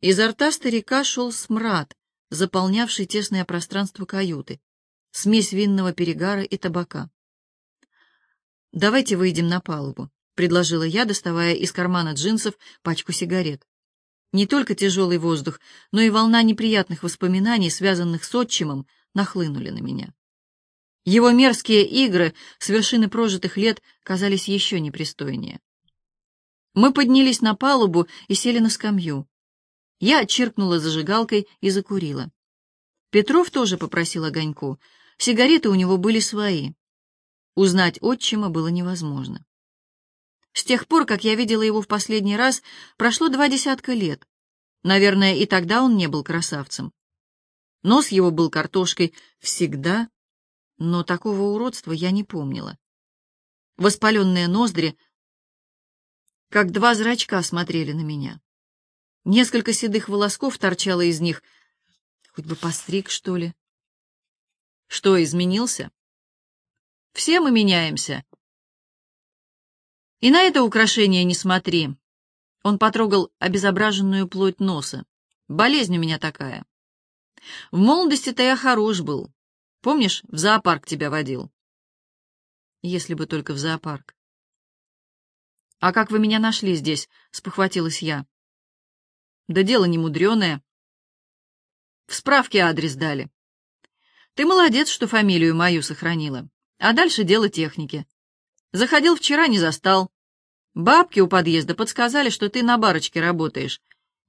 Изо рта старика шел смрад, заполнявший тесное пространство каюты, смесь винного перегара и табака. «Давайте выйдем на палубу», — предложила я, доставая из кармана джинсов пачку сигарет. Не только тяжелый воздух, но и волна неприятных воспоминаний, связанных с отчимом, нахлынули на меня. Его мерзкие игры с вершины прожитых лет казались еще непристойнее. Мы поднялись на палубу и сели на скамью. Я чиркнула зажигалкой и закурила. Петров тоже попросил огоньку. Сигареты у него были свои. Узнать отчима было невозможно. С тех пор, как я видела его в последний раз, прошло два десятка лет. Наверное, и тогда он не был красавцем. Нос его был картошкой всегда, но такого уродства я не помнила. Воспаленные ноздри, как два зрачка, смотрели на меня. Несколько седых волосков торчало из них. Хоть бы постриг, что ли. Что, изменился? Все мы меняемся. И на это украшение не смотри. Он потрогал обезображенную плоть носа. Болезнь у меня такая. В молодости-то я хорош был. Помнишь, в зоопарк тебя водил? Если бы только в зоопарк. А как вы меня нашли здесь? Спохватилась я. Да дело не мудреное. В справке адрес дали. Ты молодец, что фамилию мою сохранила. А дальше дело техники. Заходил вчера, не застал. Бабки у подъезда подсказали, что ты на барочке работаешь.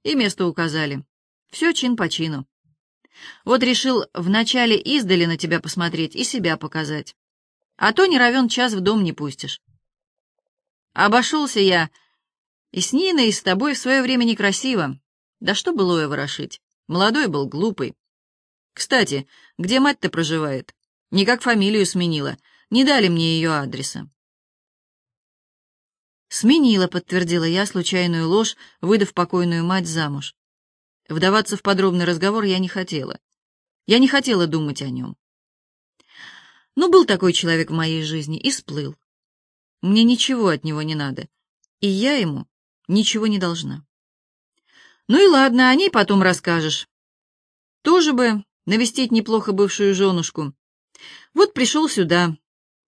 И место указали. Все чин по чину. Вот решил вначале издали на тебя посмотреть и себя показать. А то не равен час в дом не пустишь. Обошелся я и с Ниной, и с тобой в свое время некрасиво. Да что было ворошить? Молодой был, глупый. Кстати, где мать-то проживает? Никак фамилию сменила. Не дали мне ее адреса. «Сменила», — подтвердила я случайную ложь, выдав покойную мать замуж. Вдаваться в подробный разговор я не хотела. Я не хотела думать о нем. Но был такой человек в моей жизни и сплыл. Мне ничего от него не надо, и я ему ничего не должна. Ну и ладно, о ней потом расскажешь. Тоже бы навестить неплохо бывшую женушку. Вот пришел сюда.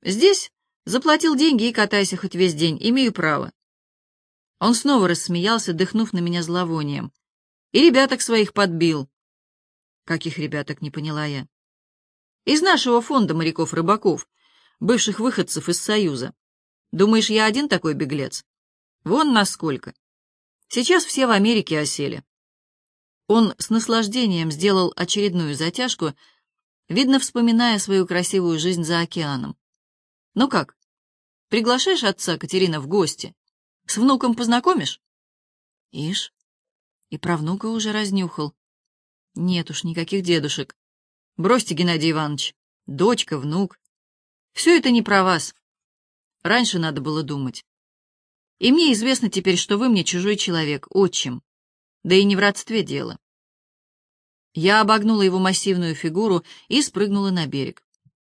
Здесь заплатил деньги и катайся хоть весь день, имею право. Он снова рассмеялся, дыхнув на меня зловонием. И ребяток своих подбил. Каких ребяток, не поняла я. Из нашего фонда моряков-рыбаков, бывших выходцев из Союза. Думаешь, я один такой беглец? Вон насколько. Сейчас все в Америке осели. Он с наслаждением сделал очередную затяжку, видно, вспоминая свою красивую жизнь за океаном. Ну как, приглашаешь отца Катерина в гости? С внуком познакомишь? Ишь, и про внука уже разнюхал. Нет уж, никаких дедушек. Бросьте, Геннадий Иванович. Дочка, внук. Все это не про вас. Раньше надо было думать. И мне известно теперь, что вы мне чужой человек, отчим. Да и не в родстве дело. Я обогнула его массивную фигуру и спрыгнула на берег.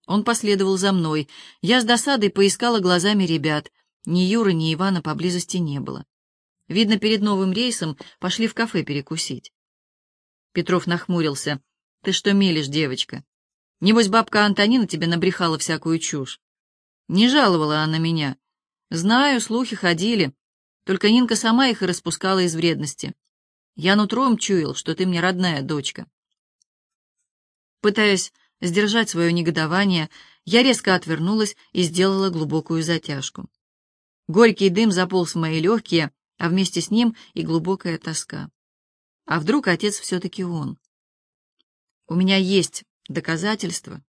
Он последовал за мной. Я с досадой поискала глазами ребят. Ни Юры, ни Ивана поблизости не было. Видно, перед новым рейсом пошли в кафе перекусить. Петров нахмурился. «Ты что мелешь, девочка? Небось, бабка Антонина тебе набрехала всякую чушь. Не жаловала она меня. Знаю, слухи ходили. Только Нинка сама их и распускала из вредности. Я нутром чуял, что ты мне родная дочка». Пытаясь сдержать свое негодование, я резко отвернулась и сделала глубокую затяжку. Горький дым заполз в мои легкие, а вместе с ним и глубокая тоска. А вдруг отец все-таки он? У меня есть доказательства,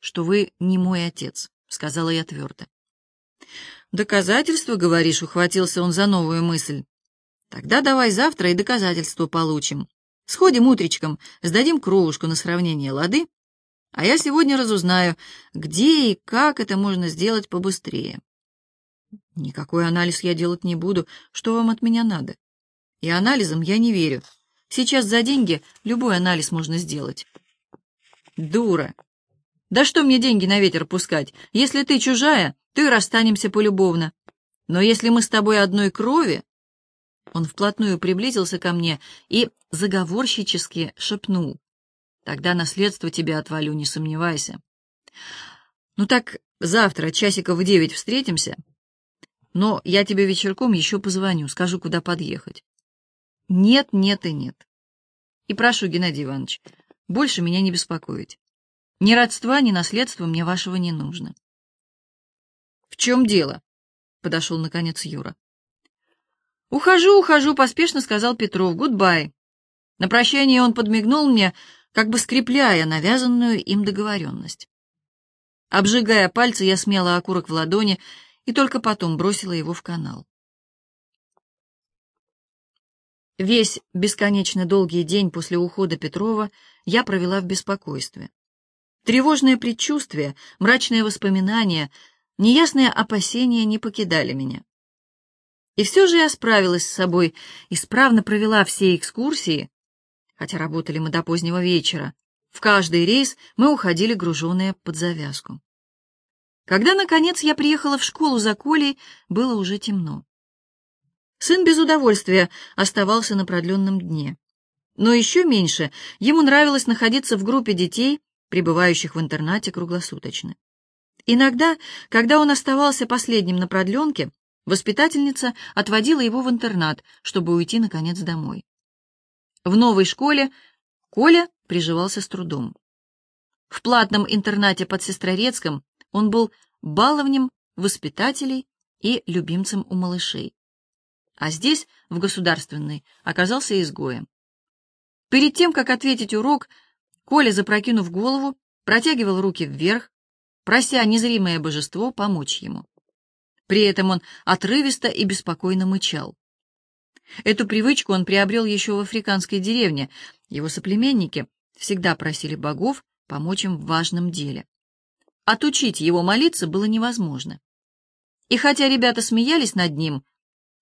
что вы не мой отец, сказала я твердо. Доказательства, говоришь, ухватился он за новую мысль. Тогда давай завтра и доказательства получим. Сходим утречком, сдадим кровушку на сравнение, лады? А я сегодня разузнаю, где и как это можно сделать побыстрее. Никакой анализ я делать не буду. Что вам от меня надо? И анализам я не верю. Сейчас за деньги любой анализ можно сделать. Дура. Да что мне деньги на ветер пускать? Если ты чужая, и расстанемся полюбовно. Но если мы с тобой одной крови... Он вплотную приблизился ко мне и заговорщически шепнул. «Тогда наследство тебе отвалю, не сомневайся». «Ну так завтра часиков в девять встретимся, но я тебе вечерком еще позвоню, скажу, куда подъехать». «Нет, нет и нет. И прошу, Геннадий Иванович, больше меня не беспокоить. Ни родства, ни наследства мне вашего не нужно». «В чем дело?» — подошел, наконец, Юра. «Ухожу, ухожу», — поспешно сказал Петров. «Goodbye». На прощание он подмигнул мне, как бы скрепляя навязанную им договоренность. Обжигая пальцы, я смяла окурок в ладони и только потом бросила его в канал. Весь бесконечно долгий день после ухода Петрова я провела в беспокойстве. Тревожные предчувствия, мрачные воспоминания, неясные опасения не покидали меня. И все же я справилась с собой, исправно провела все экскурсии, хотя работали мы до позднего вечера. В каждый рейс мы уходили груженные под завязку. Когда, наконец, я приехала в школу за Колей, было уже темно. Сын без удовольствия оставался на продленном дне. Но еще меньше ему нравилось находиться в группе детей, пребывающих в интернате круглосуточно. Иногда, когда он оставался последним на продленке, Воспитательница отводила его в интернат, чтобы уйти, наконец, домой. В новой школе Коля приживался с трудом. В платном интернате под Сестрорецком он был баловнем воспитателей и любимцем у малышей. А здесь, в государственной, оказался изгоем. Перед тем, как ответить урок, Коля, запрокинув голову, протягивал руки вверх, прося незримое божество помочь ему. При этом он отрывисто и беспокойно мычал. Эту привычку он приобрел еще в африканской деревне. Его соплеменники всегда просили богов помочь им в важном деле. Отучить его молиться было невозможно. И хотя ребята смеялись над ним,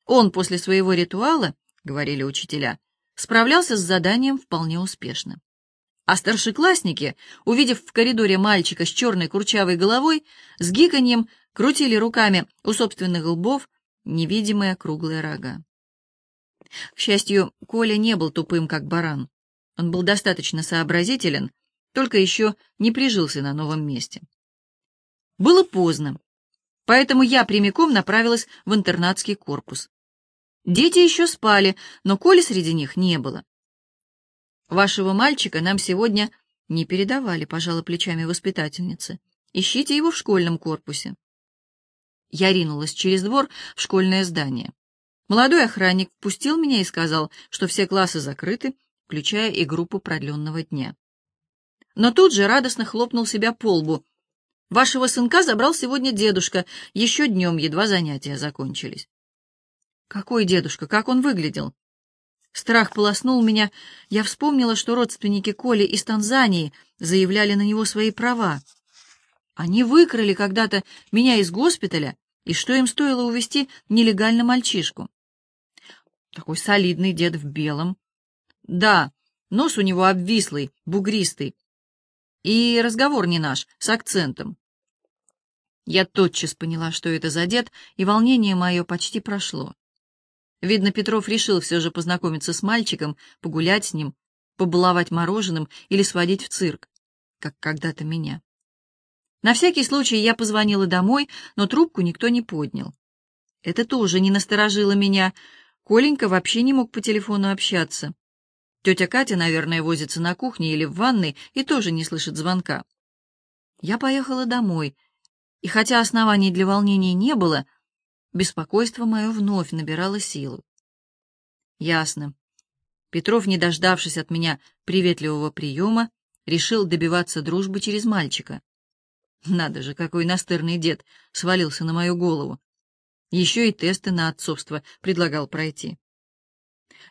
он после своего ритуала, говорили учителя, справлялся с заданием вполне успешно. А старшеклассники, увидев в коридоре мальчика с черной курчавой головой, с гиканьем крутили руками у собственных лбов невидимые круглые рога. К счастью, Коля не был тупым, как баран. Он был достаточно сообразителен, только еще не прижился на новом месте. Было поздно, поэтому я прямиком направилась в интернатский корпус. Дети еще спали, но Коли среди них не было. «Вашего мальчика нам сегодня не передавали», — пожала плечами воспитательницы. «Ищите его в школьном корпусе». Я ринулась через двор в школьное здание. Молодой охранник впустил меня и сказал, что все классы закрыты, включая и группу продленного дня. Но тут же радостно хлопнул себя по лбу. «Вашего сынка забрал сегодня дедушка, еще днем едва занятия закончились». «Какой дедушка? Как он выглядел?» Страх полоснул меня. Я вспомнила, что родственники Коли из Танзании заявляли на него свои права. Они выкрали когда-то меня из госпиталя и что им стоило увести нелегально мальчишку? Такой солидный дед в белом. Да, нос у него обвислый, бугристый. И разговор не наш, с акцентом. Я тотчас поняла, что это за дед, и волнение мое почти прошло. Видно, Петров решил все же познакомиться с мальчиком, погулять с ним, побаловать мороженым или сводить в цирк, как когда-то меня. На всякий случай я позвонила домой, но трубку никто не поднял. Это тоже не насторожило меня. Коленька вообще не мог по телефону общаться. Тетя Катя, наверное, возится на кухне или в ванной и тоже не слышит звонка. Я поехала домой, и хотя оснований для волнения не было, беспокойство мое вновь набирало силу. Ясно. Петров, не дождавшись от меня приветливого приема, решил добиваться дружбы через мальчика. Надо же, какой настырный дед свалился на мою голову. Еще и тесты на отцовство предлагал пройти.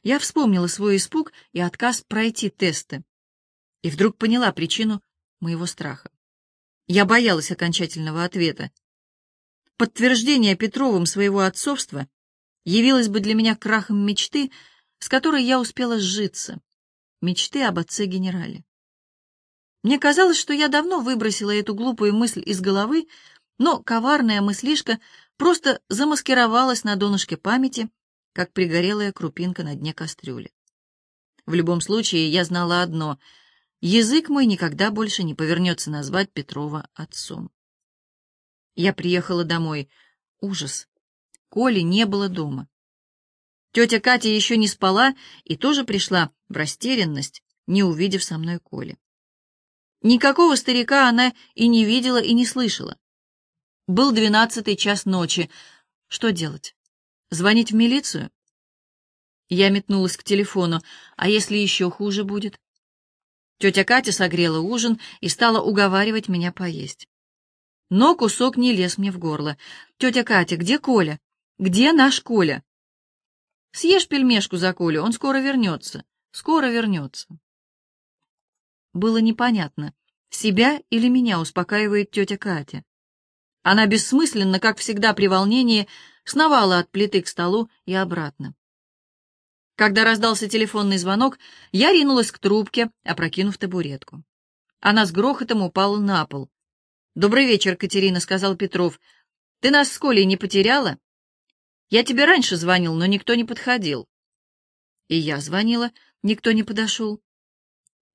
Я вспомнила свой испуг и отказ пройти тесты. И вдруг поняла причину моего страха. Я боялась окончательного ответа. Подтверждение Петровым своего отцовства явилось бы для меня крахом мечты, с которой я успела сжиться, мечты об отце-генерале. Мне казалось, что я давно выбросила эту глупую мысль из головы, но коварная мыслишка просто замаскировалась на донышке памяти, как пригорелая крупинка на дне кастрюли. В любом случае, я знала одно — язык мой никогда больше не повернется назвать Петрова отцом. Я приехала домой. Ужас. Коли не было дома. Тетя Катя еще не спала и тоже пришла в растерянность, не увидев со мной Коли. Никакого старика она и не видела, и не слышала. Был двенадцатый час ночи. Что делать? Звонить в милицию? Я метнулась к телефону. А если еще хуже будет? Тетя Катя согрела ужин и стала уговаривать меня поесть. Но кусок не лез мне в горло. «Тетя Катя, где Коля? Где наш Коля?» «Съешь пельмешку за Колю, он скоро вернется. Скоро вернется». Было непонятно, себя или меня успокаивает тетя Катя. Она бессмысленно, как всегда при волнении, сновала от плиты к столу и обратно. Когда раздался телефонный звонок, я ринулась к трубке, опрокинув табуретку. Она с грохотом упала на пол. «Добрый вечер, Катерина», — сказал Петров. «Ты нас с Колей не потеряла? Я тебе раньше звонил, но никто не подходил». И я звонила, никто не подошел.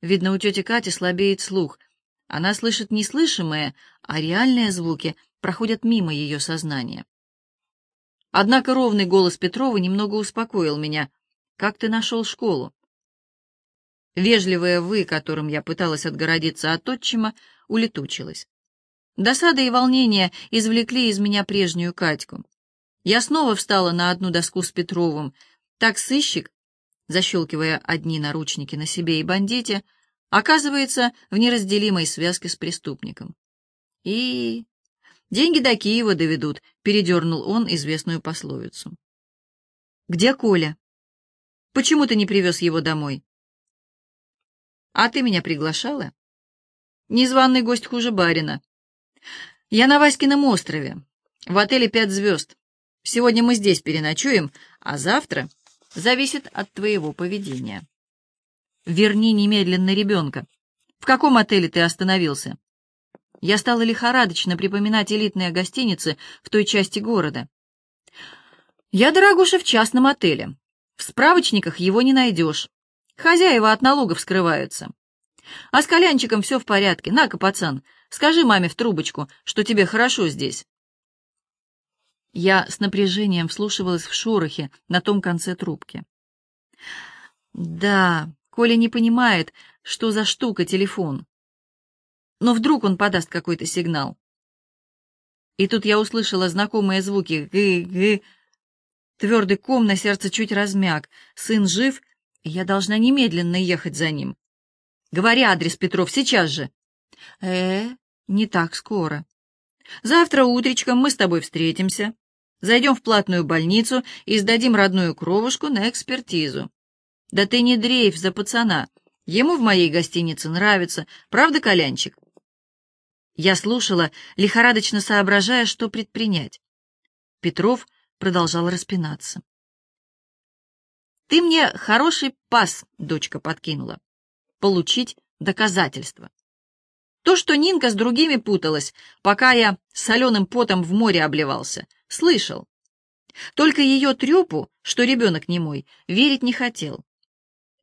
Видно, у тети Кати слабеет слух. Она слышит неслышимые, а реальные звуки проходят мимо ее сознания. Однако ровный голос Петрова немного успокоил меня. «Как ты нашел школу?» Вежливое «вы», которым я пыталась отгородиться от отчима, улетучилось. Досада и волнение извлекли из меня прежнюю Катьку. Я снова встала на одну доску с Петровым. Так сыщик, защелкивая одни наручники на себе и бандите, оказывается в неразделимой связке с преступником. И деньги до Киева доведут, передернул он известную пословицу. Где Коля? Почему ты не привез его домой? А ты меня приглашала? Незваный гость хуже барина. «Я на Васькином острове, в отеле «Пять звезд». Сегодня мы здесь переночуем, а завтра зависит от твоего поведения. Верни немедленно ребенка. В каком отеле ты остановился?» Я стала лихорадочно припоминать элитные гостиницы в той части города. «Я, дорогуша, в частном отеле. В справочниках его не найдешь. Хозяева от налогов скрываются. А с Колянчиком все в порядке. На-ка, пацан, скажи маме в трубочку, что тебе хорошо здесь. Я с напряжением вслушивалась в шорохи на том конце трубки. Да, Коля не понимает, что за штука телефон. Но вдруг он подаст какой-то сигнал. И тут я услышала знакомые звуки «гы-гы». Твердый ком на сердце чуть размяк. Сын жив, я должна немедленно ехать за ним. Говори адрес, Петров, сейчас же. Э, не так скоро. Завтра утречком мы с тобой встретимся, зайдем в платную больницу и сдадим родную кровушку на экспертизу. Да ты не дрейф за пацана. Ему в моей гостинице нравится. Правда, Колянчик? Я слушала, лихорадочно соображая, что предпринять. Петров продолжал распинаться. «Ты мне хороший пас, дочка, подкинула получить доказательства. То, что Нинка с другими путалась, пока я соленым потом в море обливался, слышал. Только ее трюпу, что ребенок не мой, верить не хотел.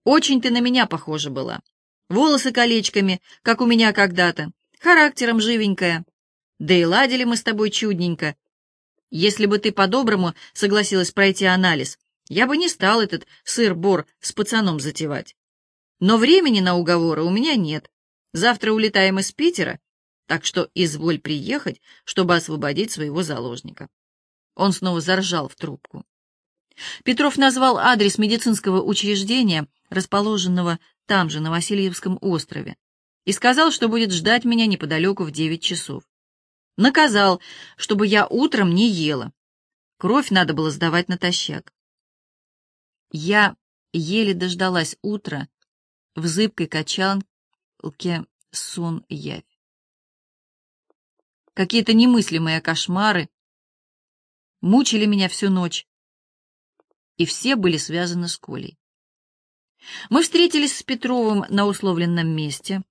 Очень ты на меня похожа была. Волосы колечками, как у меня когда-то, характером живенькая. Да и ладили мы с тобой чудненько. Если бы ты по-доброму согласилась пройти анализ, я бы не стал этот сыр-бор с пацаном затевать. Но времени на уговоры у меня нет. Завтра улетаем из Питера, так что изволь приехать, чтобы освободить своего заложника. Он снова заржал в трубку. Петров назвал адрес медицинского учреждения, расположенного там же, на Васильевском острове, и сказал, что будет ждать меня неподалеку в девять часов. Наказал, чтобы я утром не ела. Кровь надо было сдавать натощак. Я еле дождалась утра в зыбкой качалке сон явь. Какие-то немыслимые кошмары мучили меня всю ночь, и все были связаны с Колей. Мы встретились с Петровым на условленном месте.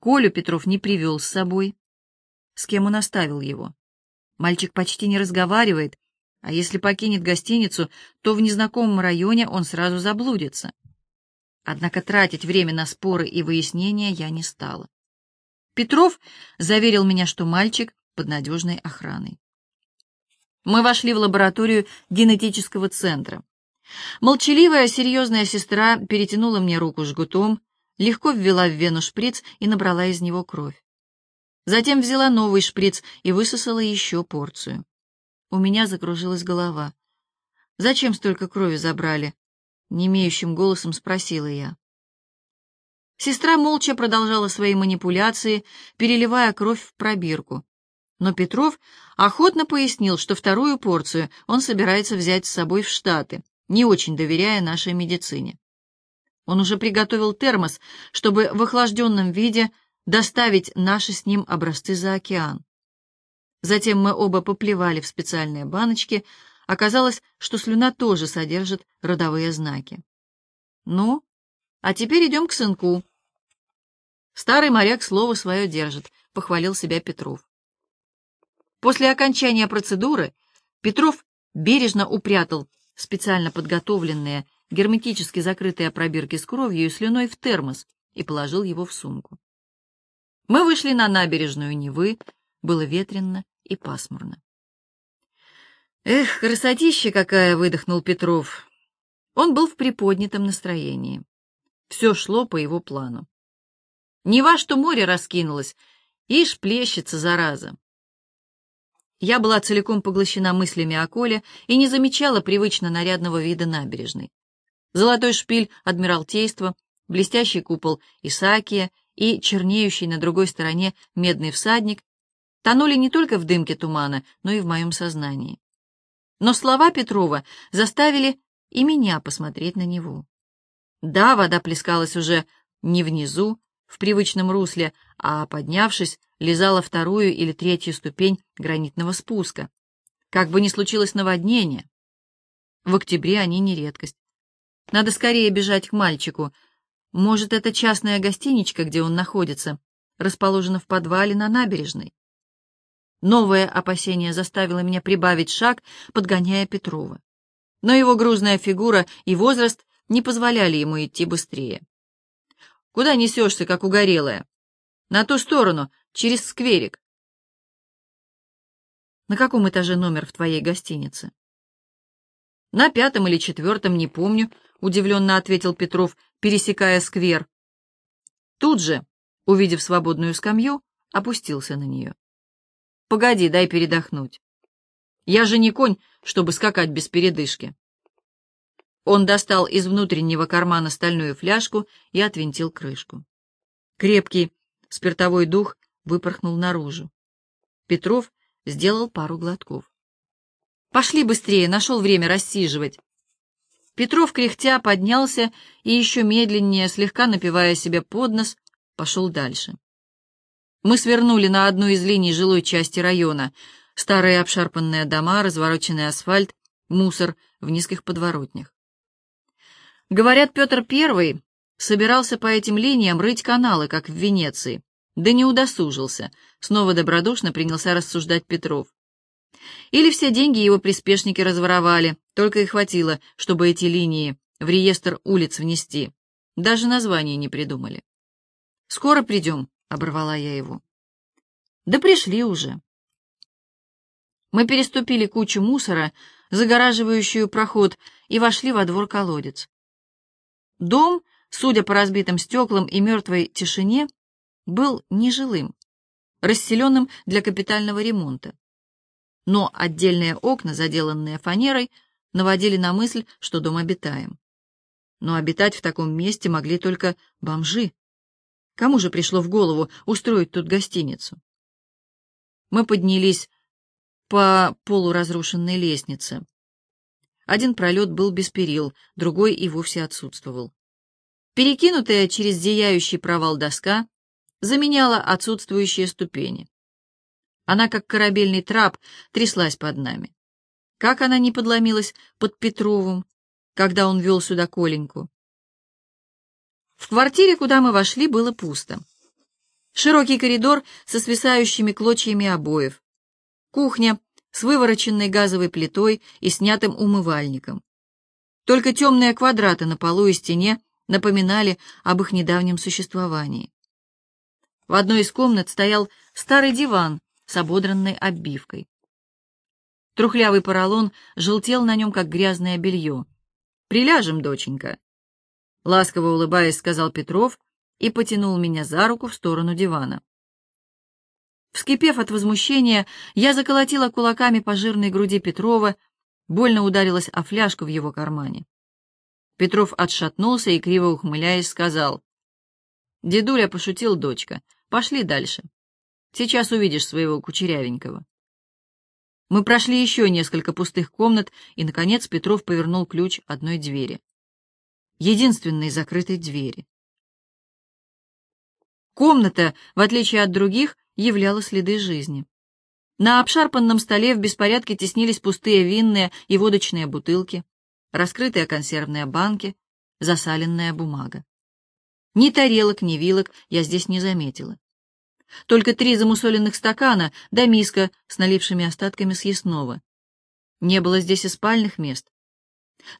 Колю Петров не привел с собой. С кем он оставил его? Мальчик почти не разговаривает, а если покинет гостиницу, то в незнакомом районе он сразу заблудится. Однако тратить время на споры и выяснения я не стала. Петров заверил меня, что мальчик под надежной охраной. Мы вошли в лабораторию генетического центра. Молчаливая, серьезная сестра перетянула мне руку жгутом, легко ввела в вену шприц и набрала из него кровь. Затем взяла новый шприц и высосала еще порцию. У меня закружилась голова. «Зачем столько крови забрали?» — немеющим голосом спросила я. Сестра молча продолжала свои манипуляции, переливая кровь в пробирку. Но Петров охотно пояснил, что вторую порцию он собирается взять с собой в Штаты, не очень доверяя нашей медицине. Он уже приготовил термос, чтобы в охлажденном виде доставить наши с ним образцы за океан. Затем мы оба поплевали в специальные баночки. Оказалось, что слюна тоже содержит родовые знаки. Ну, а теперь идем к сынку. Старый моряк слово свое держит, похвалил себя Петров. После окончания процедуры Петров бережно упрятал специально подготовленные герметически закрытые пробирки с кровью и слюной в термос и положил его в сумку. Мы вышли на набережную Невы, было ветрено и пасмурно. «Эх, красотища какая!» — выдохнул Петров. Он был в приподнятом настроении. Все шло по его плану. Нева, что море раскинулось, ишь плещется, зараза. Я была целиком поглощена мыслями о Коле и не замечала привычно нарядного вида набережной. Золотой шпиль Адмиралтейства, блестящий купол Исаакия и чернеющий на другой стороне медный всадник тонули не только в дымке тумана, но и в моем сознании. Но слова Петрова заставили и меня посмотреть на него. Да, вода плескалась уже не внизу, в привычном русле, а, поднявшись, лизала вторую или третью ступень гранитного спуска. Как бы ни случилось наводнение. В октябре они не редкость. Надо скорее бежать к мальчику. Может, это частная гостиничка, где он находится, расположена в подвале на набережной. Новое опасение заставило меня прибавить шаг, подгоняя Петрова. Но его грузная фигура и возраст не позволяли ему идти быстрее. Куда несешься, как угорелая? На ту сторону, через скверик. На каком этаже номер в твоей гостинице? На пятом или четвертом, не помню, удивленно ответил Петров, пересекая сквер. Тут же, увидев свободную скамью, опустился на нее. Погоди, дай передохнуть. Я же не конь, чтобы скакать без передышки. Он достал из внутреннего кармана стальную фляжку и отвинтил крышку. Крепкий спиртовой дух выпорхнул наружу. Петров сделал пару глотков. «Пошли быстрее, нашел время рассиживать». Петров, кряхтя, поднялся и еще медленнее, слегка напивая себе под нос, пошел дальше. Мы свернули на одну из линий жилой части района. Старые обшарпанные дома, развороченный асфальт, мусор в низких подворотнях. Говорят, Петр I собирался по этим линиям рыть каналы, как в Венеции, да не удосужился, снова добродушно принялся рассуждать Петров. Или все деньги его приспешники разворовали, только и хватило, чтобы эти линии в реестр улиц внести. Даже название не придумали. «Скоро придем», — оборвала я его. «Да пришли уже». Мы переступили кучу мусора, загораживающую проход, и вошли во двор колодец. Дом, судя по разбитым стеклам и мертвой тишине, был нежилым, расселенным для капитального ремонта. Но отдельные окна, заделанные фанерой, наводили на мысль, что дом обитаем. Но обитать в таком месте могли только бомжи. Кому же пришло в голову устроить тут гостиницу? Мы поднялись по полуразрушенной лестнице. Один пролет был без перил, другой и вовсе отсутствовал. Перекинутая через зияющий провал доска заменяла отсутствующие ступени. Она, как корабельный трап, тряслась под нами. Как она не подломилась под Петровым, когда он вел сюда Коленьку? В квартире, куда мы вошли, было пусто. Широкий коридор со свисающими клочьями обоев. Кухня с вывороченной газовой плитой и снятым умывальником. Только темные квадраты на полу и стене напоминали об их недавнем существовании. В одной из комнат стоял старый диван с ободранной оббивкой. Трухлявый поролон желтел на нем, как грязное белье. «Приляжем, доченька!» Ласково улыбаясь, сказал Петров и потянул меня за руку в сторону дивана. Вскипев от возмущения, я заколотила кулаками по жирной груди Петрова, больно ударилась о фляжку в его кармане. Петров отшатнулся и, криво ухмыляясь, сказал. «Дедуля пошутил, дочка. Пошли дальше. Сейчас увидишь своего кучерявенького». Мы прошли еще несколько пустых комнат, и, наконец, Петров повернул ключ одной двери. Единственной закрытой двери. Комната, в отличие от других, являла следы жизни. На обшарпанном столе в беспорядке теснились пустые винные и водочные бутылки, раскрытые консервные банки, засаленная бумага. Ни тарелок, ни вилок я здесь не заметила. Только три замусоленных стакана да миска с налившими остатками съестного. Не было здесь и спальных мест.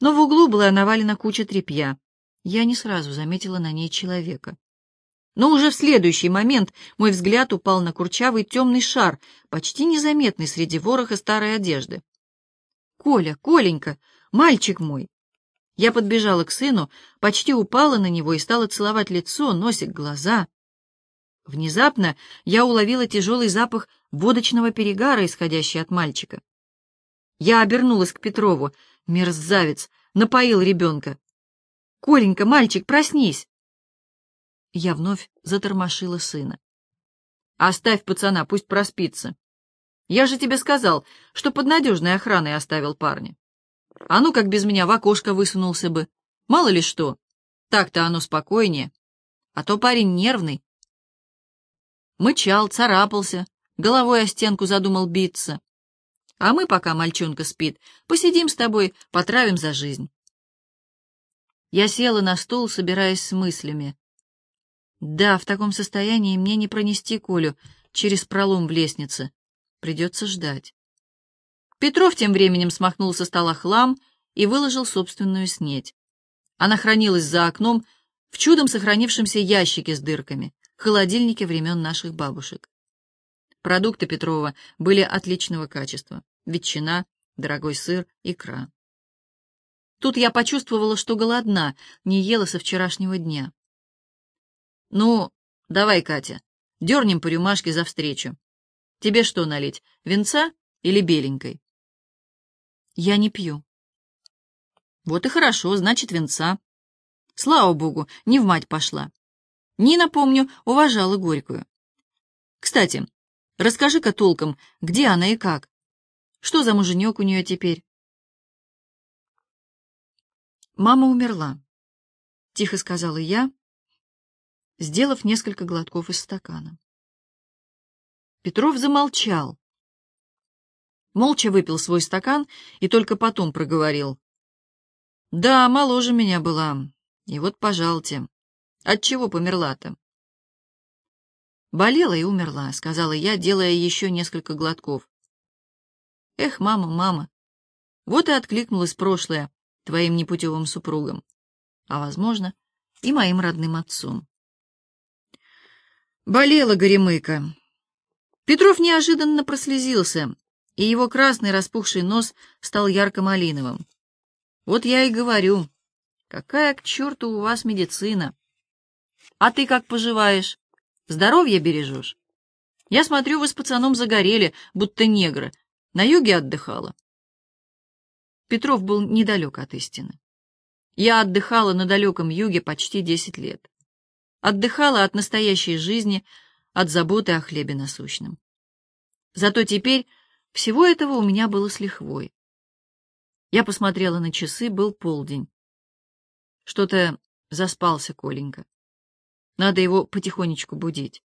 Но в углу была навалена куча тряпья. Я не сразу заметила на ней человека. Но уже в следующий момент мой взгляд упал на курчавый темный шар, почти незаметный среди вороха старой одежды. «Коля, Коленька, мальчик мой!» Я подбежала к сыну, почти упала на него и стала целовать лицо, носик, глаза. Внезапно я уловила тяжелый запах водочного перегара, исходящий от мальчика. Я обернулась к Петрову. Мерзавец, напоил ребенка. «Коленька, мальчик, проснись!» Я вновь затормошила сына. «Оставь пацана, пусть проспится. Я же тебе сказал, что под надежной охраной оставил парня. А ну, как без меня в окошко высунулся бы. Мало ли что. Так-то оно спокойнее. А то парень нервный. Мычал, царапался, головой о стенку задумал биться. А мы, пока мальчонка спит, посидим с тобой, потравим за жизнь. Я села на стул, собираясь с мыслями. Да, в таком состоянии мне не пронести Колю через пролом в лестнице. Придется ждать. Петров тем временем смахнул со стола хлам и выложил собственную снеть. Она хранилась за окном в чудом сохранившемся ящике с дырками, холодильнике времен наших бабушек. Продукты Петрова были отличного качества. Ветчина, дорогой сыр, икра. Тут я почувствовала, что голодна, не ела со вчерашнего дня. «Ну, давай, Катя, дернем по рюмашке за встречу. Тебе что налить, венца или беленькой?» «Я не пью». «Вот и хорошо, значит, венца. Слава богу, не в мать пошла. Нина, помню, уважала Горькую. Кстати, расскажи-ка толком, где она и как? Что за муженек у нее теперь?» «Мама умерла», — тихо сказала я, сделав несколько глотков из стакана. Петров замолчал. Молча выпил свой стакан и только потом проговорил. «Да, моложе меня была. И вот, пожалуйте, от чего померла-то?» «Болела и умерла», — сказала я, делая еще несколько глотков. «Эх, мама, мама, вот и откликнулось прошлое твоим непутевым супругам, а, возможно, и моим родным отцом». Болела горемыка. Петров неожиданно прослезился, и его красный распухший нос стал ярко-малиновым. Вот я и говорю, какая к черту у вас медицина? А ты как поживаешь? Здоровье бережешь? Я смотрю, вы с пацаном загорели, будто негры. На юге отдыхала. Петров был недалек от истины. Я отдыхала на далеком юге почти десять лет отдыхала от настоящей жизни, от заботы о хлебе насущном. Зато теперь всего этого у меня было с лихвой. Я посмотрела на часы, был полдень. Что-то заспался Коленька. Надо его потихонечку будить.